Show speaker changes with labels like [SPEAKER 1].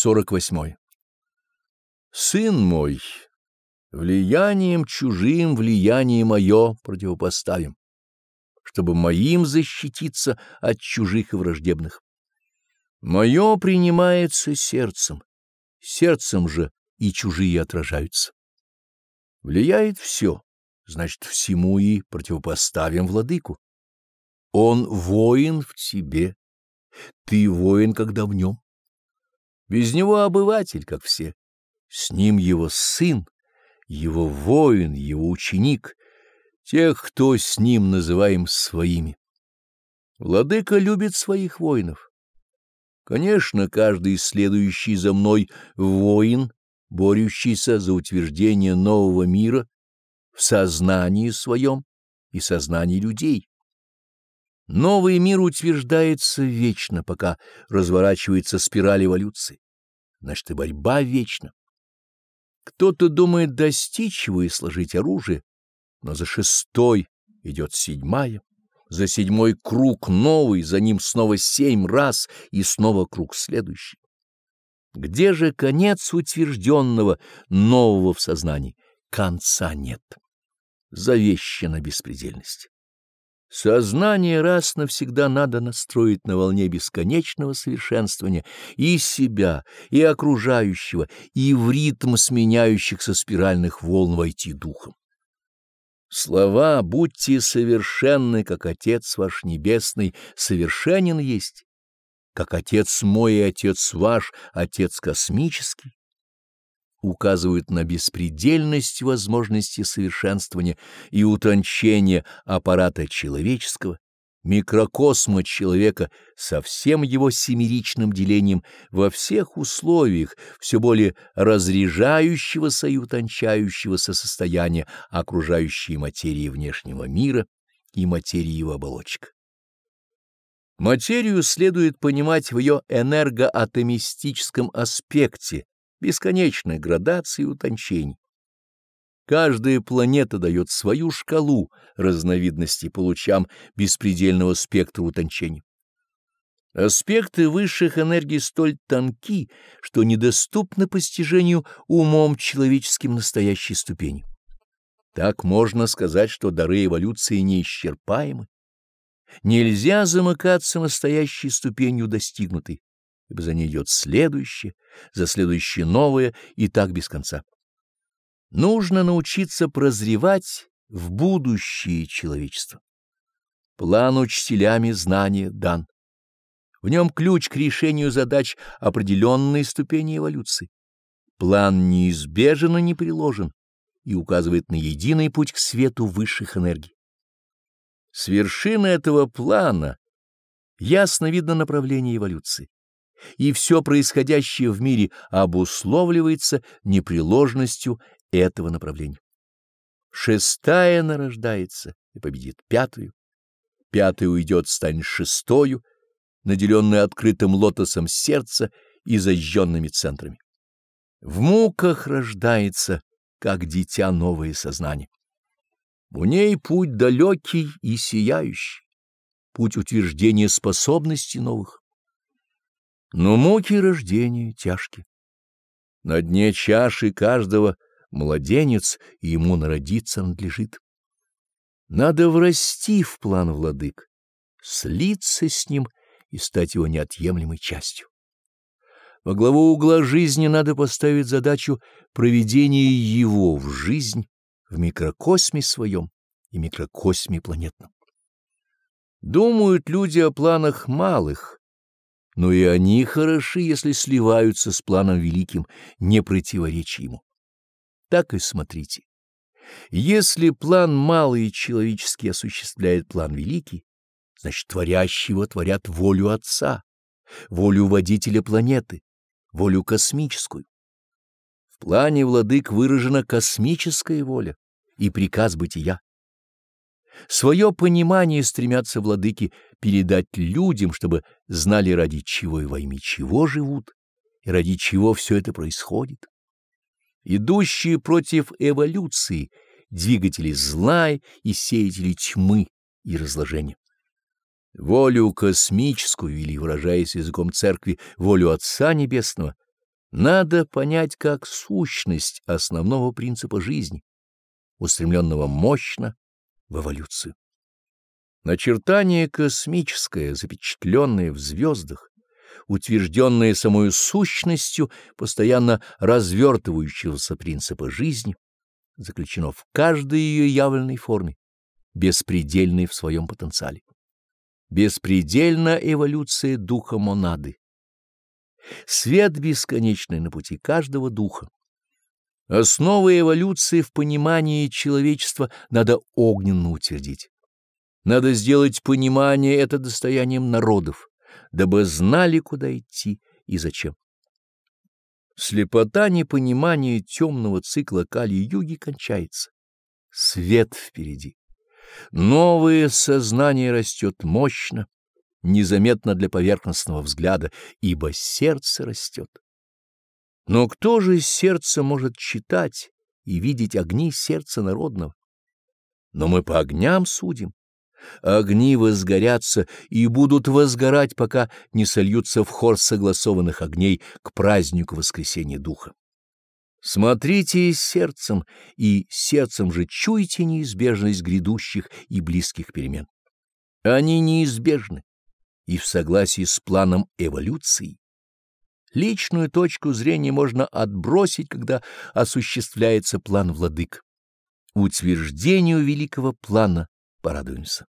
[SPEAKER 1] 48. Сын мой, влиянием чужим влияние мое противопоставим, чтобы моим защититься от чужих и враждебных. Мое принимается сердцем, сердцем же и чужие отражаются. Влияет все, значит, всему и противопоставим владыку. Он воин в тебе, ты воин, когда в нем. Без него обыватель, как все. С ним его сын, его воин, его ученик, тех, кто с ним называем своими. Владыка любит своих воинов. Конечно, каждый следующий за мной воин, борющийся за утверждение нового мира в сознании своем и сознании людей. Новый мир утверждается вечно, пока разворачивается спираль эволюции. Значит, и борьба вечна. Кто-то думает достичь его и сложить оружие, но за шестой идет седьмая, за седьмой круг новый, за ним снова семь раз и снова круг следующий. Где же конец утвержденного нового в сознании? Конца нет. Завещана беспредельность. Сознание раз навсегда надо настроить на волне бесконечного совершенствования и себя, и окружающего, и в ритм сменяющихся спиральных волн войти духом. Слова «будьте совершенны, как Отец ваш Небесный совершенен есть», как Отец мой и Отец ваш, Отец космический, указывают на беспредельность возможности совершенствования и утончения аппарата человеческого, микрокосма человека со всем его семеричным делением во всех условиях все более разряжающегося и утончающегося состояния окружающей материи внешнего мира и материи его оболочек. Материю следует понимать в ее энергоатомистическом аспекте, бесконечной градации утончений. Каждая планета дает свою шкалу разновидностей по лучам беспредельного спектра утончений. Аспекты высших энергий столь тонки, что недоступны постижению умом человеческим настоящей ступени. Так можно сказать, что дары эволюции неисчерпаемы. Нельзя замыкаться настоящей ступенью достигнутой ибо за ней идет следующее, за следующее новое и так без конца. Нужно научиться прозревать в будущее человечества. План учителями знания дан. В нем ключ к решению задач определенной ступени эволюции. План неизбежен и не приложен и указывает на единый путь к свету высших энергий. С вершины этого плана ясно видно направление эволюции и все происходящее в мире обусловливается непреложностью этого направления. Шестая нарождается и победит пятую, пятая уйдет, станет шестою, наделенной открытым лотосом сердца и зажженными центрами. В муках рождается, как дитя, новое сознание. У ней путь далекий и сияющий, путь утверждения способностей новых. Но муки рождения тяжки. На дне чаши каждого младенец, и ему народиться надлежит. Надо врасти в план владык, слиться с ним и стать его неотъемлемой частью. Во главу угла жизни надо поставить задачу проведения его в жизнь в микрокосме своем и микрокосме планетном. Думают люди о планах малых, но и они хороши, если сливаются с планом великим, не противоречия ему. Так и смотрите. Если план малый человеческий осуществляет план великий, значит, творящего творят волю Отца, волю водителя планеты, волю космическую. В плане владык выражена космическая воля и приказ бытия. Свое понимание стремятся владыки передать людям, чтобы знали, ради чего и во имя чего живут, и ради чего все это происходит. Идущие против эволюции, двигатели зла и сеятели тьмы и разложения. Волю космическую, или, выражаясь языком церкви, волю Отца Небесного, надо понять как сущность основного принципа жизни, устремленного мощно в эволюцию. Начертание космическое, запечатленное в звездах, утвержденное самой сущностью постоянно развертывающегося принципа жизни, заключено в каждой ее явленной форме, беспредельной в своем потенциале. Беспредельна эволюция духа монады. Свет бесконечный на пути каждого духа. Основы эволюции в понимании человечества надо огненно утвердить. Надо сделать понимание это достоянием народов, дабы знали, куда идти и зачем. Слепота непонимания темного цикла Кали-юги кончается. Свет впереди. Новое сознание растет мощно, незаметно для поверхностного взгляда, ибо сердце растет. Но кто же сердце может читать и видеть огни сердца народного? Но мы по огням судим. Огни возгорятся и будут возгорать, пока не сольются в хор согласованных огней к празднику воскресения духа. Смотрите сердцем, и сердцем же чуйте неизбежность грядущих и близких перемен. Они неизбежны и в согласии с планом эволюции. Личную точку зрения можно отбросить, когда осуществляется план владык. Утверждению великого плана порадуемся.